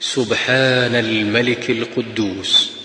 سبحان الملك القدوس.